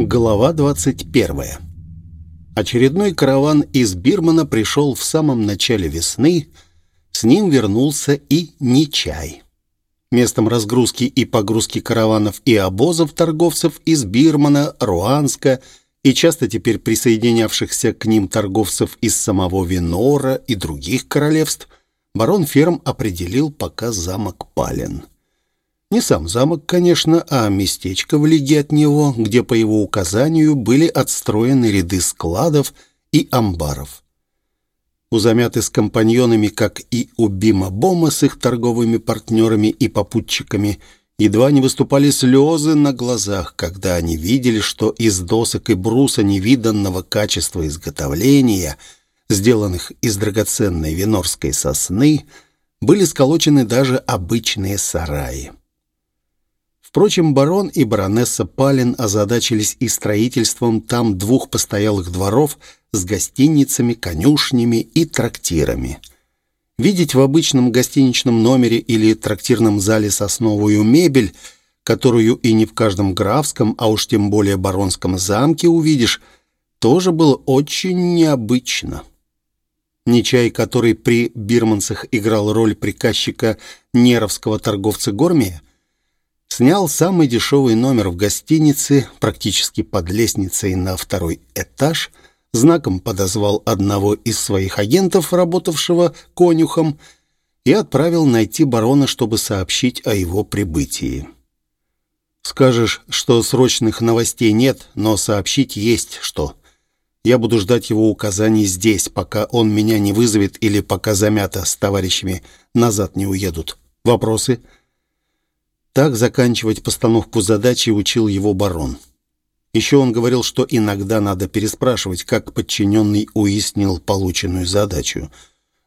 Глава 21. Очередной караван из Бирмана пришел в самом начале весны. С ним вернулся и Нечай. Местом разгрузки и погрузки караванов и обозов торговцев из Бирмана, Руанска и часто теперь присоединявшихся к ним торговцев из самого Винора и других королевств, барон Ферм определил пока замок Пален. Не сам замок, конечно, а местечко в лиге от него, где по его указанию были отстроены ряды складов и амбаров. У Замяты с компаньонами, как и у Бима Бома с их торговыми партнерами и попутчиками, едва не выступали слезы на глазах, когда они видели, что из досок и бруса невиданного качества изготовления, сделанных из драгоценной винорской сосны, были сколочены даже обычные сараи. Впрочем, барон и баронесса Палин озадачились и строительством там двух постоялых дворов с гостиницами, конюшнями и трактирами. Видеть в обычном гостиничном номере или трактирном зале сосновую мебель, которую и не в каждом графском, а уж тем более баронском замке увидишь, тоже было очень необычно. Нечай, который при бирманцах играл роль приказчика неровского торговца Гормия, Снял самый дешевый номер в гостинице, практически под лестницей на второй этаж, знаком подозвал одного из своих агентов, работавшего конюхом, и отправил найти барона, чтобы сообщить о его прибытии. «Скажешь, что срочных новостей нет, но сообщить есть что. Я буду ждать его указаний здесь, пока он меня не вызовет или пока замята с товарищами назад не уедут. Вопросы?» Так заканчивать постановку задачи учил его барон. Еще он говорил, что иногда надо переспрашивать, как подчиненный уяснил полученную задачу.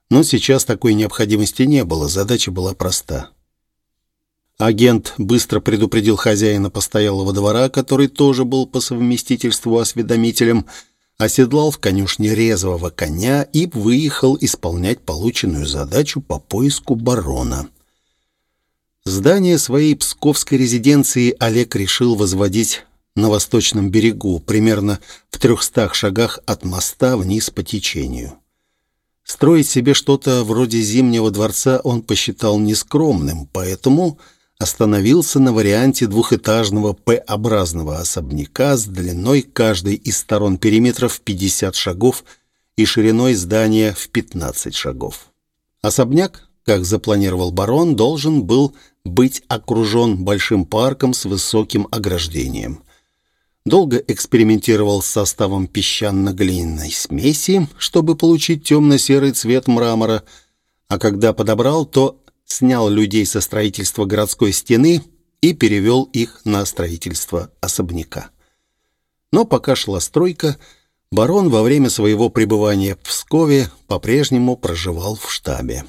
Но сейчас такой необходимости не было, задача была проста. Агент быстро предупредил хозяина постоялого двора, который тоже был по совместительству осведомителем, оседлал в конюшне резвого коня и выехал исполнять полученную задачу по поиску барона. Здание своей псковской резиденции Олег решил возводить на восточном берегу, примерно в трехстах шагах от моста вниз по течению. Строить себе что-то вроде Зимнего дворца он посчитал нескромным, поэтому остановился на варианте двухэтажного П-образного особняка с длиной каждой из сторон периметра в 50 шагов и шириной здания в 15 шагов. Особняк, как запланировал барон, должен был быть окружен большим парком с высоким ограждением. Долго экспериментировал с составом песчано-глиняной смеси, чтобы получить темно-серый цвет мрамора, а когда подобрал, то снял людей со строительства городской стены и перевел их на строительство особняка. Но пока шла стройка, барон во время своего пребывания в Пскове по-прежнему проживал в штабе.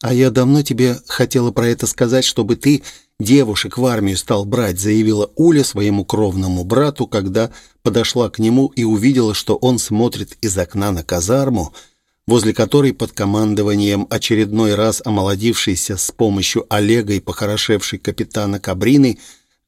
«А я давно тебе хотела про это сказать, чтобы ты девушек в армию стал брать», заявила Уля своему кровному брату, когда подошла к нему и увидела, что он смотрит из окна на казарму, возле которой под командованием очередной раз омолодившейся с помощью Олега и похорошевшей капитана Кабрины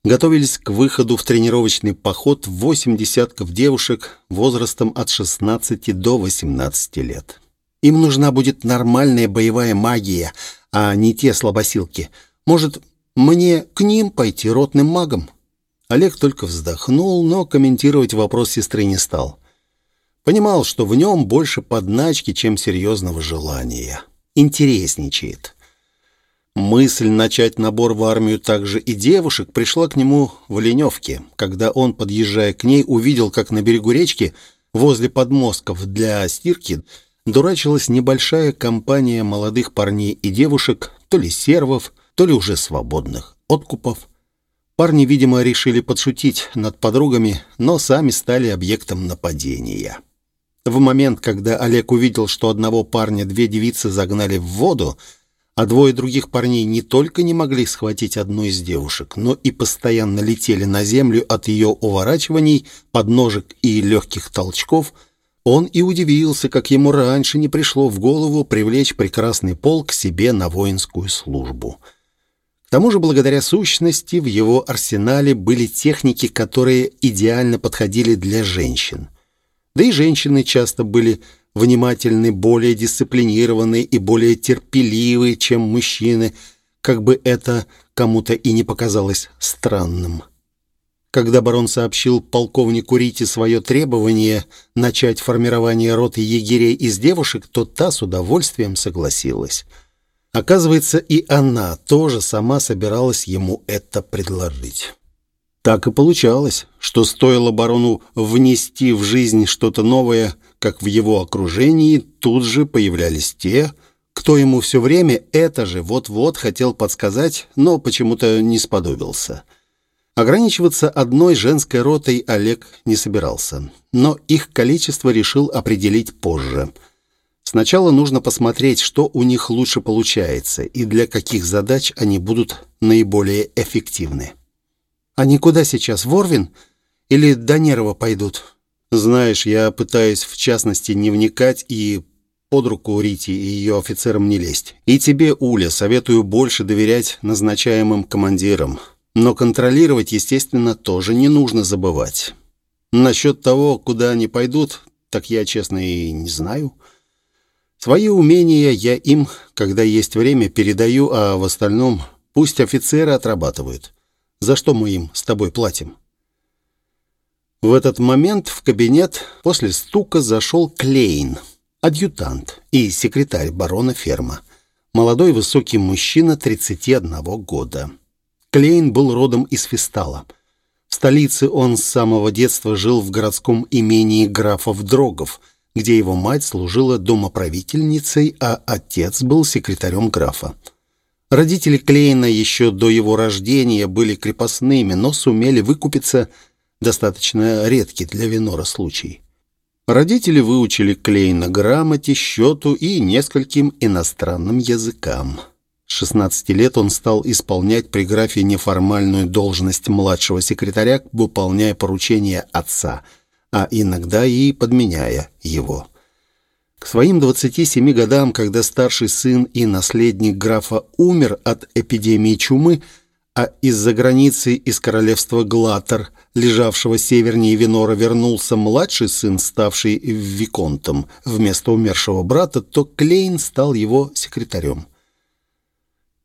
готовились к выходу в тренировочный поход восемь десятков девушек возрастом от 16 до 18 лет. Им нужна будет нормальная боевая магия, а не те слабосилки. Может, мне к ним пойти ротным магом?» Олег только вздохнул, но комментировать вопрос сестры не стал. Понимал, что в нем больше подначки, чем серьезного желания. Интересничает. Мысль начать набор в армию также и девушек пришла к нему в леневке, когда он, подъезжая к ней, увидел, как на берегу речки, возле подмостков для стирки, дурачилась небольшая компания молодых парней и девушек, то ли сервов, то ли уже свободных откупов. Парни, видимо, решили подшутить над подругами, но сами стали объектом нападения. В момент, когда Олег увидел, что одного парня две девицы загнали в воду, а двое других парней не только не могли схватить одну из девушек, но и постоянно летели на землю от ее уворачиваний, подножек и легких толчков – он и удивился, как ему раньше не пришло в голову привлечь прекрасный пол к себе на воинскую службу. К тому же, благодаря сущности, в его арсенале были техники, которые идеально подходили для женщин. Да и женщины часто были внимательны, более дисциплинированы и более терпеливы, чем мужчины, как бы это кому-то и не показалось странным. Когда барон сообщил полковнику Рите свое требование начать формирование роты егерей из девушек, то та с удовольствием согласилась. Оказывается, и она тоже сама собиралась ему это предложить. Так и получалось, что стоило барону внести в жизнь что-то новое, как в его окружении тут же появлялись те, кто ему все время это же вот-вот хотел подсказать, но почему-то не сподобился. Ограничиваться одной женской ротой Олег не собирался, но их количество решил определить позже. Сначала нужно посмотреть, что у них лучше получается и для каких задач они будут наиболее эффективны. Они куда сейчас, в Орвин? Или до Нерва пойдут? Знаешь, я пытаюсь в частности не вникать и под руку Рити и ее офицерам не лезть. И тебе, Уля, советую больше доверять назначаемым командирам. Но контролировать, естественно, тоже не нужно забывать. Насчет того, куда они пойдут, так я, честно, и не знаю. Свои умения я им, когда есть время, передаю, а в остальном пусть офицеры отрабатывают. За что мы им с тобой платим?» В этот момент в кабинет после стука зашел Клейн, адъютант и секретарь барона Ферма. Молодой высокий мужчина 31 года. Клейн был родом из Фистала. В столице он с самого детства жил в городском имении графов Дрогов, где его мать служила домоправительницей, а отец был секретарем графа. Родители Клейна еще до его рождения были крепостными, но сумели выкупиться достаточно редкий для Винора случай. Родители выучили Клейна грамоте, счету и нескольким иностранным языкам. С 16 лет он стал исполнять при графе неформальную должность младшего секретаря, выполняя поручения отца, а иногда и подменяя его. К своим 27 годам, когда старший сын и наследник графа умер от эпидемии чумы, а из-за границы из королевства Глатер, лежавшего севернее Винора, вернулся младший сын, ставший виконтом вместо умершего брата, то Клейн стал его секретарем.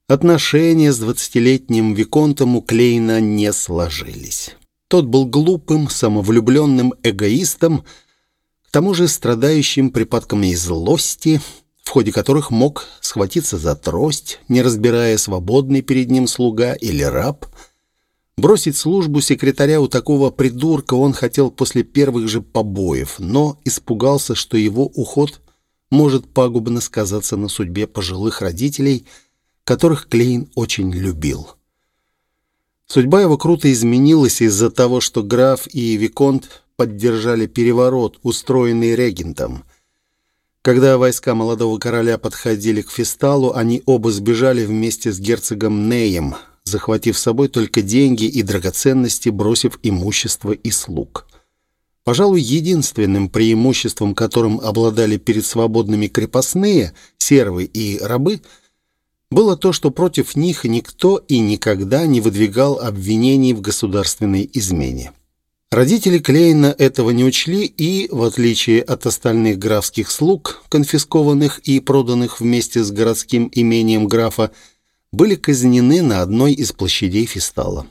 Отношения с двадцатилетним Виконтом у Клейна не сложились. Тот был глупым, самовлюбленным эгоистом, к тому же страдающим припадками злости, в ходе которых мог схватиться за трость, не разбирая, свободный перед ним слуга или раб. Бросить службу секретаря у такого придурка он хотел после первых же побоев, но испугался, что его уход может пагубно сказаться на судьбе пожилых родителей – которых Клейн очень любил. Судьба его круто изменилась из-за того, что граф и Виконт поддержали переворот, устроенный регентом. Когда войска молодого короля подходили к Фесталу, они оба сбежали вместе с герцогом Неем, захватив с собой только деньги и драгоценности, бросив имущество и слуг. Пожалуй, единственным преимуществом, которым обладали перед свободными крепостные, сервы и рабы – было то, что против них никто и никогда не выдвигал обвинений в государственной измене. Родители Клейна этого не учли и, в отличие от остальных графских слуг, конфискованных и проданных вместе с городским имением графа, были казнены на одной из площадей Фистала.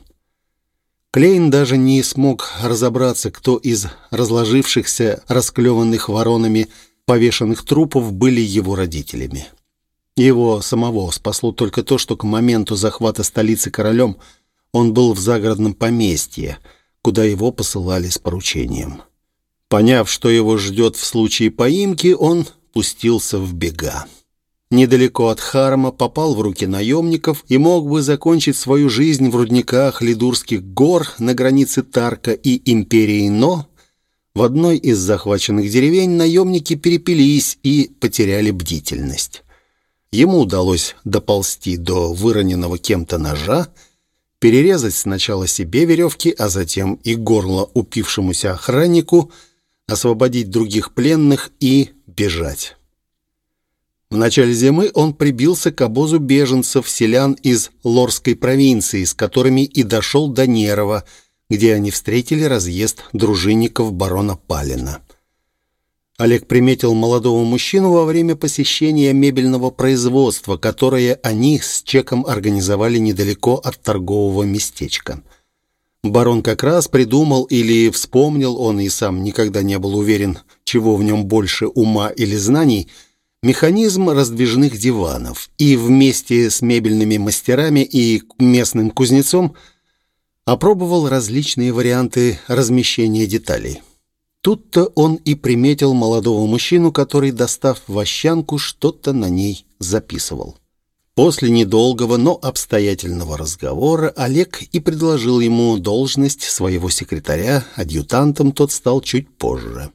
Клейн даже не смог разобраться, кто из разложившихся, расклеванных воронами, повешенных трупов были его родителями. Его самого спасло только то, что к моменту захвата столицы королем он был в загородном поместье, куда его посылали с поручением. Поняв, что его ждет в случае поимки, он пустился в бега. Недалеко от Харма попал в руки наемников и мог бы закончить свою жизнь в рудниках Лидурских гор на границе Тарка и Империи, но в одной из захваченных деревень наемники перепились и потеряли бдительность. Ему удалось доползти до выроненного кем-то ножа, перерезать сначала себе веревки, а затем и горло упившемуся охраннику, освободить других пленных и бежать. В начале зимы он прибился к обозу беженцев, селян из Лорской провинции, с которыми и дошел до Нерова, где они встретили разъезд дружинников барона Палина. Олег приметил молодого мужчину во время посещения мебельного производства, которое они с Чеком организовали недалеко от торгового местечка. Барон как раз придумал или вспомнил, он и сам никогда не был уверен, чего в нем больше ума или знаний, механизм раздвижных диванов, и вместе с мебельными мастерами и местным кузнецом опробовал различные варианты размещения деталей. Тут-то он и приметил молодого мужчину, который, достав вощанку, что-то на ней записывал. После недолгого, но обстоятельного разговора Олег и предложил ему должность своего секретаря, адъютантом тот стал чуть позже.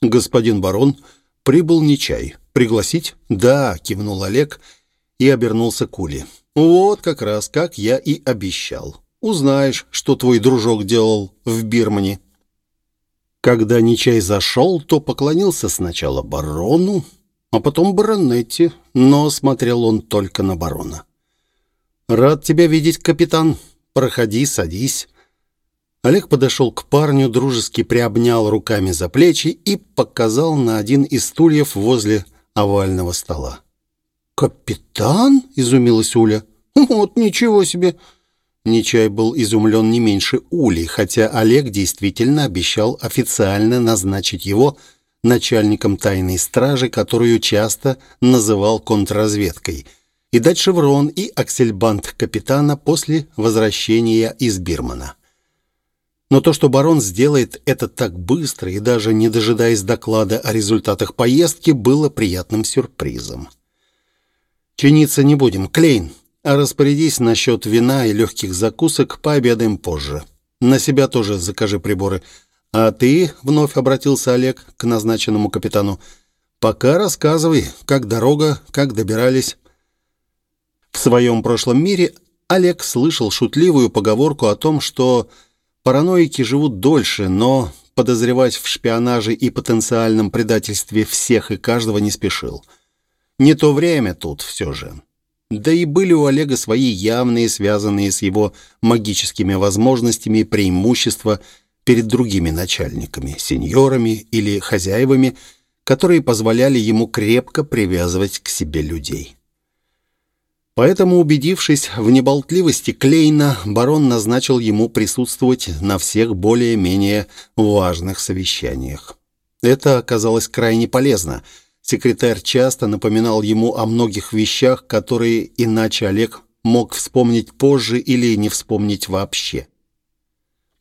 «Господин барон, прибыл Нечай. Пригласить?» «Да», — кивнул Олег и обернулся к Уле. «Вот как раз, как я и обещал. Узнаешь, что твой дружок делал в Бирмане». Когда Нечай зашел, то поклонился сначала барону, а потом баронетте, но смотрел он только на барона. «Рад тебя видеть, капитан. Проходи, садись». Олег подошел к парню, дружески приобнял руками за плечи и показал на один из стульев возле овального стола. «Капитан?» — изумилась Уля. «Вот ничего себе! Нечай был изумлен не меньше Ули, хотя Олег действительно обещал официально назначить его начальником тайной стражи, которую часто называл контрразведкой, и дать шеврон и аксельбант капитана после возвращения из Бирмана. Но то, что барон сделает это так быстро и даже не дожидаясь доклада о результатах поездки, было приятным сюрпризом. «Чиниться не будем. Клейн, распорядись насчет вина и легких закусок, пообедаем позже. На себя тоже закажи приборы. А ты, — вновь обратился Олег к назначенному капитану, — пока рассказывай, как дорога, как добирались. В своем прошлом мире Олег слышал шутливую поговорку о том, что параноики живут дольше, но подозревать в шпионаже и потенциальном предательстве всех и каждого не спешил. Не то время тут все же. Да и были у Олега свои явные, связанные с его магическими возможностями преимущества перед другими начальниками, сеньорами или хозяевами, которые позволяли ему крепко привязывать к себе людей. Поэтому, убедившись в неболтливости Клейна, барон назначил ему присутствовать на всех более-менее важных совещаниях. Это оказалось крайне полезно — Секретарь часто напоминал ему о многих вещах, которые иначе Олег мог вспомнить позже или не вспомнить вообще.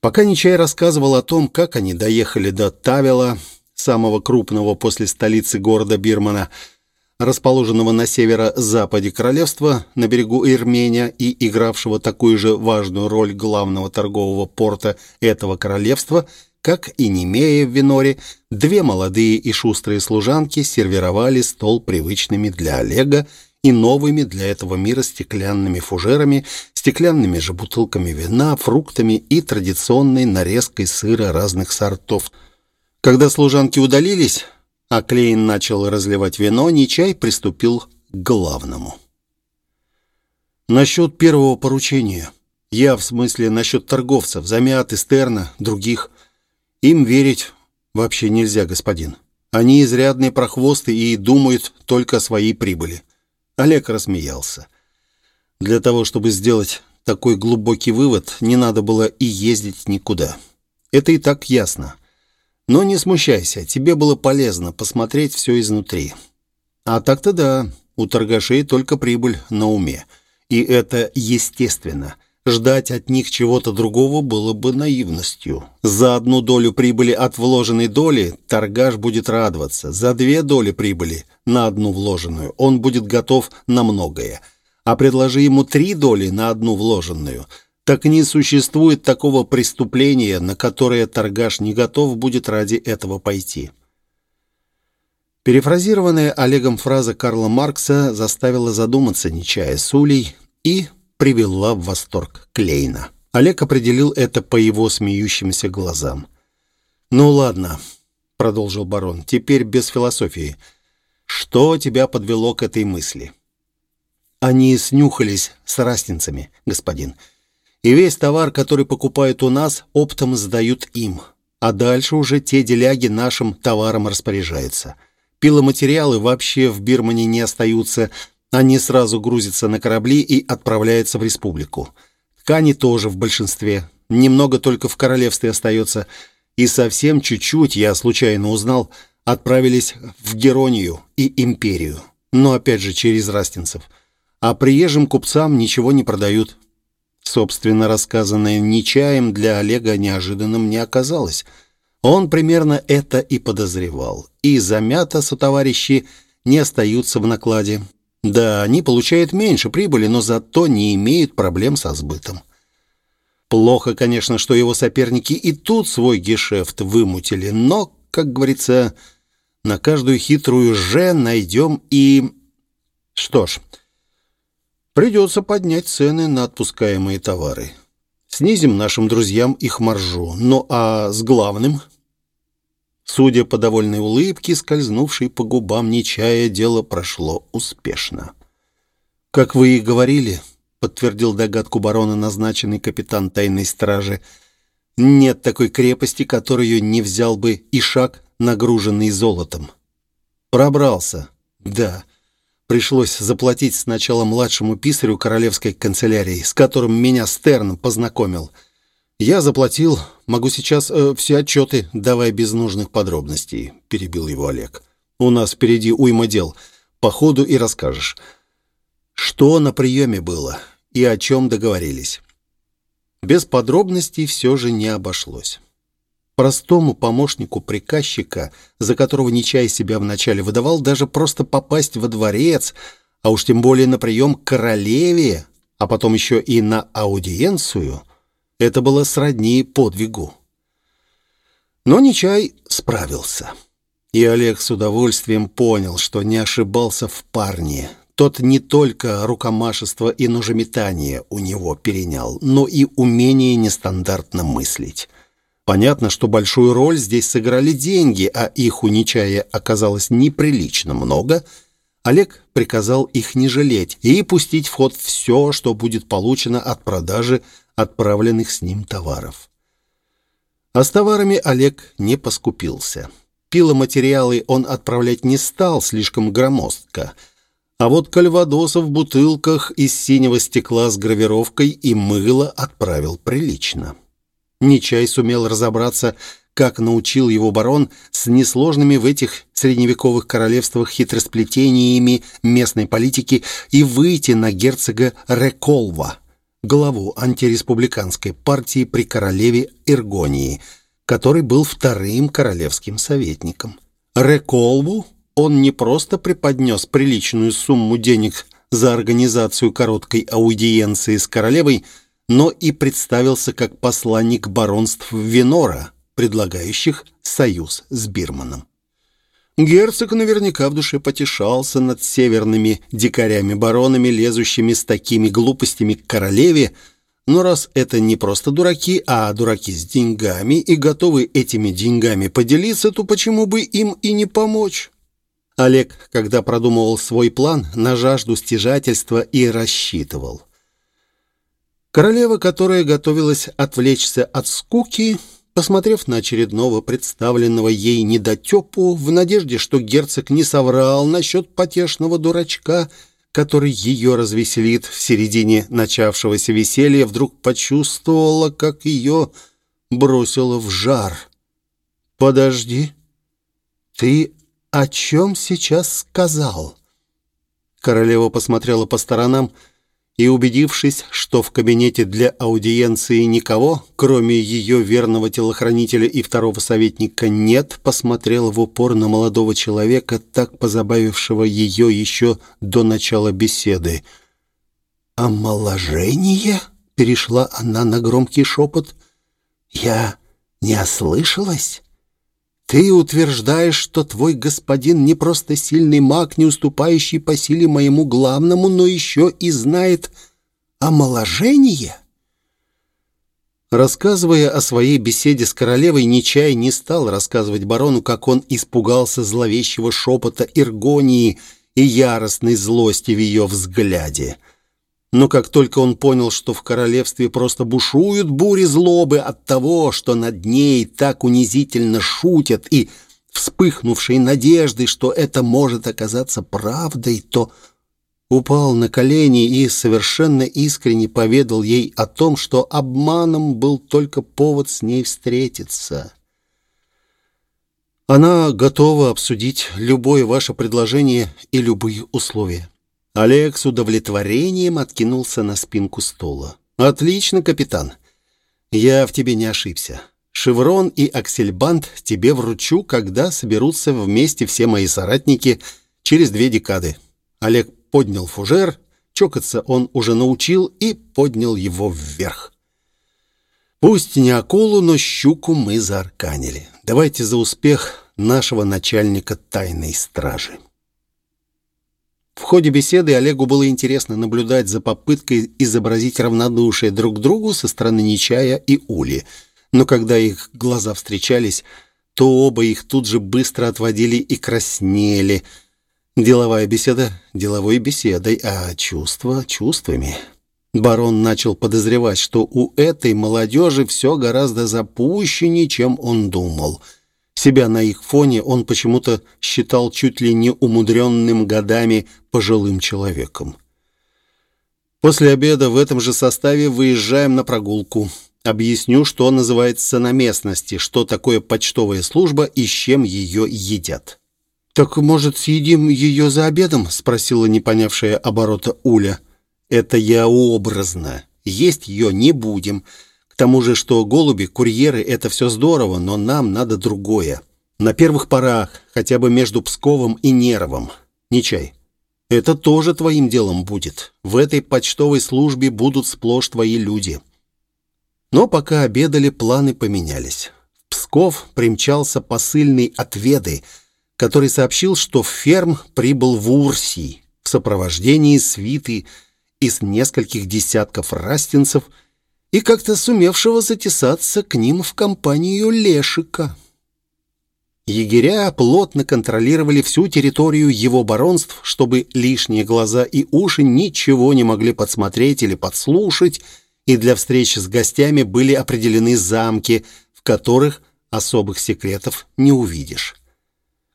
Пока Нечай рассказывал о том, как они доехали до Тавела, самого крупного после столицы города Бирмана, расположенного на северо-западе королевства, на берегу Ирмения и игравшего такую же важную роль главного торгового порта этого королевства – как и Немея в Виноре, две молодые и шустрые служанки сервировали стол привычными для Олега и новыми для этого мира стеклянными фужерами, стеклянными же бутылками вина, фруктами и традиционной нарезкой сыра разных сортов. Когда служанки удалились, а Клейн начал разливать вино, Нечай приступил к главному. «Насчет первого поручения. Я, в смысле, насчет торговцев, Замят, Эстерна, других. Им верить вообще нельзя, господин. Они изрядные прохвосты и думают только о своей прибыли. Олег рассмеялся. Для того, чтобы сделать такой глубокий вывод, не надо было и ездить никуда. Это и так ясно. Но не смущайся, тебе было полезно посмотреть все изнутри. А так-то да, у торгашей только прибыль на уме. И это естественно. Ждать от них чего-то другого было бы наивностью. За одну долю прибыли от вложенной доли торгаш будет радоваться. За две доли прибыли на одну вложенную он будет готов на многое. А предложи ему три доли на одну вложенную, так не существует такого преступления, на которое торгаш не готов будет ради этого пойти. Перефразированная Олегом фраза Карла Маркса заставила задуматься Нечая с Улей и привела в восторг Клейна. Олег определил это по его смеющимся глазам. «Ну ладно», — продолжил барон, — «теперь без философии. Что тебя подвело к этой мысли?» «Они снюхались с растинцами, господин. И весь товар, который покупают у нас, оптом сдают им. А дальше уже те деляги нашим товаром распоряжаются. Пиломатериалы вообще в Бирмане не остаются, они сразу грузятся на корабли и отправляются в республику. Ткани тоже в большинстве. Немного только в королевстве остается. И совсем чуть-чуть, я случайно узнал, отправились в Геронию и Империю. Но опять же через растинцев. А приезжим купцам ничего не продают. Собственно, рассказанное Нечаем для Олега неожиданным не оказалось. Он примерно это и подозревал. И замята сотоварищи не остаются в накладе. Да, они получают меньше прибыли, но зато не имеют проблем со сбытом. Плохо, конечно, что его соперники и тут свой гешефт вымутили, но, как говорится, на каждую хитрую «же» найдем и... Что ж, придется поднять цены на отпускаемые товары. Снизим нашим друзьям их маржу. Ну а с главным Судя по довольной улыбке, скользнувшей по губам Нечая, дело прошло успешно. «Как вы и говорили», — подтвердил догадку барона назначенный капитан тайной стражи, «нет такой крепости, которую не взял бы и шаг, нагруженный золотом». «Пробрался, да». Пришлось заплатить сначала младшему писарю королевской канцелярии, с которым меня Стерн познакомил — «Я заплатил. Могу сейчас э, все отчеты, давай без нужных подробностей», — перебил его Олег. «У нас впереди уйма дел. По ходу и расскажешь. Что на приеме было и о чем договорились?» Без подробностей все же не обошлось. Простому помощнику приказчика, за которого Нечай себя вначале выдавал, даже просто попасть во дворец, а уж тем более на прием к королеве, а потом еще и на аудиенцию — это было сродни подвигу. Но Нечай справился. И Олег с удовольствием понял, что не ошибался в парне. Тот не только рукомашество и ножеметание у него перенял, но и умение нестандартно мыслить. Понятно, что большую роль здесь сыграли деньги, а их у Нечая оказалось неприлично много. Олег приказал их не жалеть и пустить в ход все, что будет получено от продажи отправленных с ним товаров. А с товарами Олег не поскупился. Пиломатериалы он отправлять не стал слишком громоздко, а вот кальвадоса в бутылках из синего стекла с гравировкой и мыло отправил прилично. Нечай сумел разобраться, как научил его барон с несложными в этих средневековых королевствах хитросплетениями местной политики и выйти на герцога Реколва – главу антиреспубликанской партии при королеве Иргонии, который был вторым королевским советником. Реколву он не просто преподнес приличную сумму денег за организацию короткой аудиенции с королевой, но и представился как посланник баронств Венора, предлагающих союз с Бирманом. Герцог наверняка в душе потешался над северными дикарями-баронами, лезущими с такими глупостями к королеве, но раз это не просто дураки, а дураки с деньгами и готовы этими деньгами поделиться, то почему бы им и не помочь? Олег, когда продумывал свой план, на жажду стяжательства и рассчитывал. Королева, которая готовилась отвлечься от скуки, Посмотрев на очередного представленного ей недотепу, в надежде, что герцог не соврал насчет потешного дурачка, который ее развеселит в середине начавшегося веселья, вдруг почувствовала, как ее бросило в жар. «Подожди, ты о чем сейчас сказал?» Королева посмотрела по сторонам, и, убедившись, что в кабинете для аудиенции никого, кроме ее верного телохранителя и второго советника, нет, посмотрела в упор на молодого человека, так позабавившего ее еще до начала беседы. «Омоложение?» — перешла она на громкий шепот. «Я не ослышалась?» Ты утверждаешь, что твой господин не просто сильный маг, не уступающий по силе моему главному, но еще и знает омоложение?» Рассказывая о своей беседе с королевой, Нечай не стал рассказывать барону, как он испугался зловещего шепота Иргонии и яростной злости в ее взгляде. Но как только он понял, что в королевстве просто бушуют бури злобы от того, что над ней так унизительно шутят, и вспыхнувшей надежды, что это может оказаться правдой, то упал на колени и совершенно искренне поведал ей о том, что обманом был только повод с ней встретиться. Она готова обсудить любое ваше предложение и любые условия. Олег с удовлетворением откинулся на спинку стула. «Отлично, капитан. Я в тебе не ошибся. Шеврон и аксельбант тебе вручу, когда соберутся вместе все мои соратники через две декады». Олег поднял фужер, чокаться он уже научил и поднял его вверх. «Пусть не акулу, но щуку мы заарканили. Давайте за успех нашего начальника тайной стражи». В ходе беседы Олегу было интересно наблюдать за попыткой изобразить равнодушие друг к другу со стороны Нечая и Ули. Но когда их глаза встречались, то оба их тут же быстро отводили и краснели. Деловая беседа деловой беседой, а чувства чувствами. Барон начал подозревать, что у этой молодежи все гораздо запущеннее, чем он думал — себя на их фоне он почему-то считал чуть ли не умудренным годами пожилым человеком. После обеда в этом же составе выезжаем на прогулку. Объясню, что называется на местности, что такое почтовая служба и с чем ее едят. «Так, может, съедим ее за обедом?» — спросила непонявшая оборота Уля. «Это я образно. Есть ее не будем. К тому же, что голуби, курьеры — это все здорово, но нам надо другое. На первых порах, хотя бы между Псковом и Неровом. Не чай. Это тоже твоим делом будет. В этой почтовой службе будут сплошь твои люди. Но пока обедали, планы поменялись. В Псков примчался посыльный от Веды, который сообщил, что в ферм прибыл в Урсий в сопровождении свиты из нескольких десятков растинцев – и как-то сумевшего затесаться к ним в компанию Лешика. Егеря плотно контролировали всю территорию его баронств, чтобы лишние глаза и уши ничего не могли подсмотреть или подслушать, и для встреч с гостями были определены замки, в которых особых секретов не увидишь.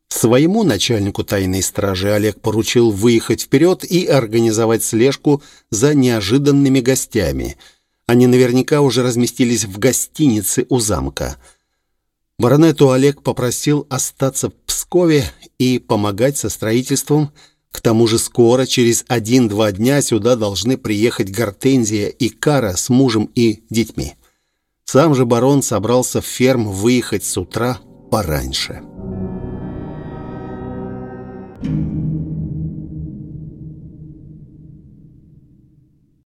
Своему начальнику тайной стражи Олег поручил выехать вперед и организовать слежку за неожиданными гостями – они наверняка уже разместились в гостинице у замка. Баронету Олег попросил остаться в Пскове и помогать со строительством. К тому же скоро, через один-два дня, сюда должны приехать Гортензия и Кара с мужем и детьми. Сам же барон собрался в ферм выехать с утра пораньше. Thank you.